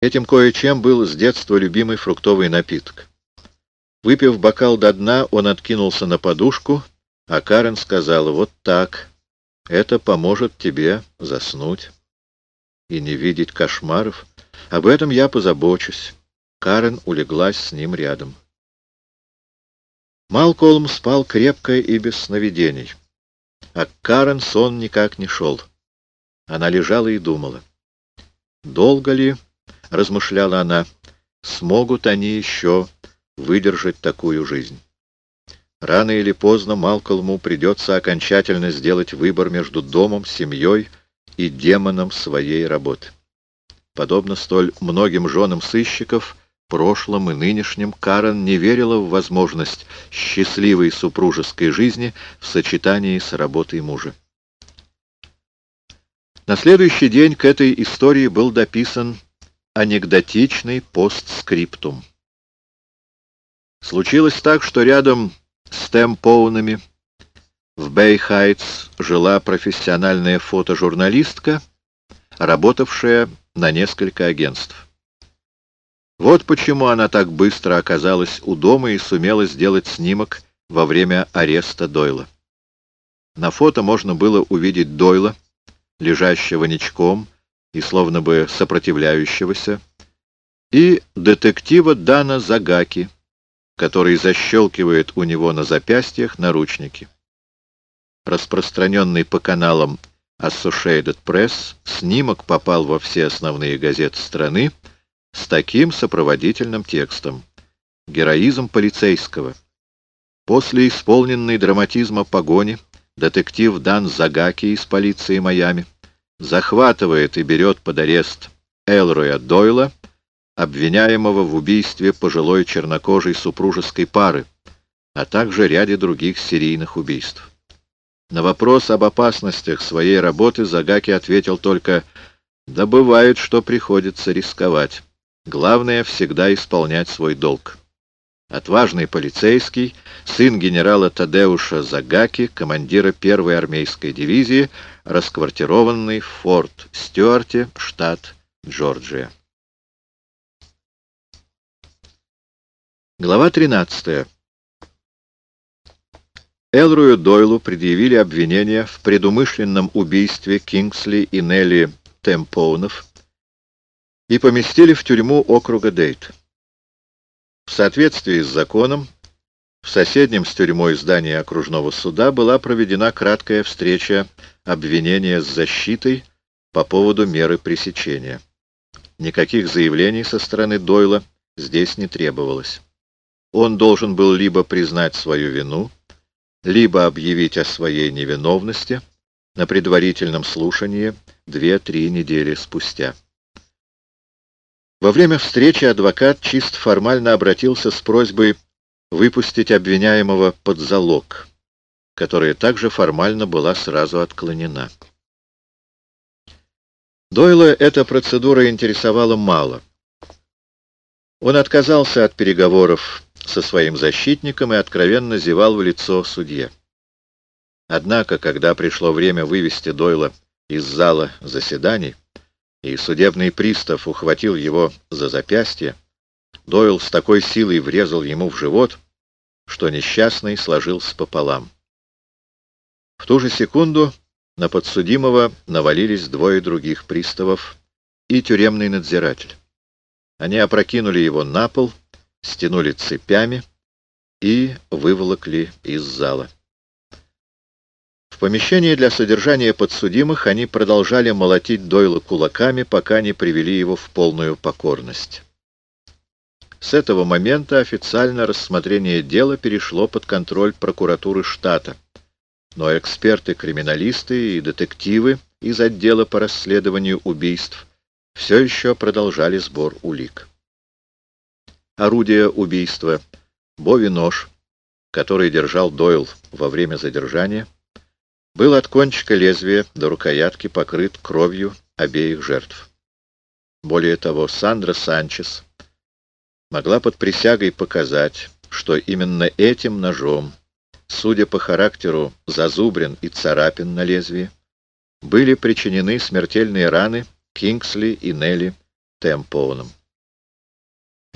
Этим кое-чем был с детства любимый фруктовый напиток. Выпив бокал до дна, он откинулся на подушку, а Карен сказала, «Вот так, это поможет тебе заснуть и не видеть кошмаров. Об этом я позабочусь». Карен улеглась с ним рядом. Малколм спал крепко и без сновидений, а Карен сон никак не шел. Она лежала и думала. «Долго ли, — размышляла она, — смогут они еще выдержать такую жизнь?» Рано или поздно Малкольму придется окончательно сделать выбор между домом, семьей и демоном своей работы. Подобно столь многим женам сыщиков, прошлом и нынешнем, Карен не верила в возможность счастливой супружеской жизни в сочетании с работой мужа. На следующий день к этой истории был дописан анекдотичный постскриптум. Случилось так, что рядом с Темпоунами в Бэй-Хайтс жила профессиональная фотожурналистка, работавшая на несколько агентств. Вот почему она так быстро оказалась у дома и сумела сделать снимок во время ареста Дойла. На фото можно было увидеть Дойла, лежащего ничком и словно бы сопротивляющегося, и детектива Дана Загаки, который защелкивает у него на запястьях наручники. Распространенный по каналам Associated Press, снимок попал во все основные газеты страны, с таким сопроводительным текстом. Героизм полицейского. После исполненной драматизма погони детектив Дан Загаки из полиции Майами захватывает и берет под арест Элроя Дойла, обвиняемого в убийстве пожилой чернокожей супружеской пары, а также ряде других серийных убийств. На вопрос об опасностях своей работы Загаки ответил только «Да бывает, что приходится рисковать». Главное — всегда исполнять свой долг. Отважный полицейский, сын генерала Тадеуша Загаки, командира первой армейской дивизии, расквартированный в Форт Стюарте, штат Джорджия. Глава 13. Элрую Дойлу предъявили обвинение в предумышленном убийстве Кингсли и Нелли Темпоунов, и поместили в тюрьму округа Дейт. В соответствии с законом, в соседнем с тюрьмой здании окружного суда была проведена краткая встреча обвинения с защитой по поводу меры пресечения. Никаких заявлений со стороны Дойла здесь не требовалось. Он должен был либо признать свою вину, либо объявить о своей невиновности на предварительном слушании две-три недели спустя. Во время встречи адвокат чисто формально обратился с просьбой выпустить обвиняемого под залог, которая также формально была сразу отклонена. Дойла эта процедура интересовала мало. Он отказался от переговоров со своим защитником и откровенно зевал в лицо судье. Однако, когда пришло время вывести Дойла из зала заседаний, и судебный пристав ухватил его за запястье, Дойл с такой силой врезал ему в живот, что несчастный сложился пополам. В ту же секунду на подсудимого навалились двое других приставов и тюремный надзиратель. Они опрокинули его на пол, стянули цепями и выволокли из зала. Помещении для содержания подсудимых они продолжали молотить Дойла кулаками, пока не привели его в полную покорность. С этого момента официально рассмотрение дела перешло под контроль прокуратуры штата, но эксперты-криминалисты и детективы из отдела по расследованию убийств все еще продолжали сбор улик. Орудие убийства, бови-нож, который держал Дойл во время задержания, был от кончика лезвия до рукоятки покрыт кровью обеих жертв. Более того, Сандра Санчес могла под присягой показать, что именно этим ножом, судя по характеру зазубрин и царапин на лезвии, были причинены смертельные раны Кингсли и Нелли Темпоуном.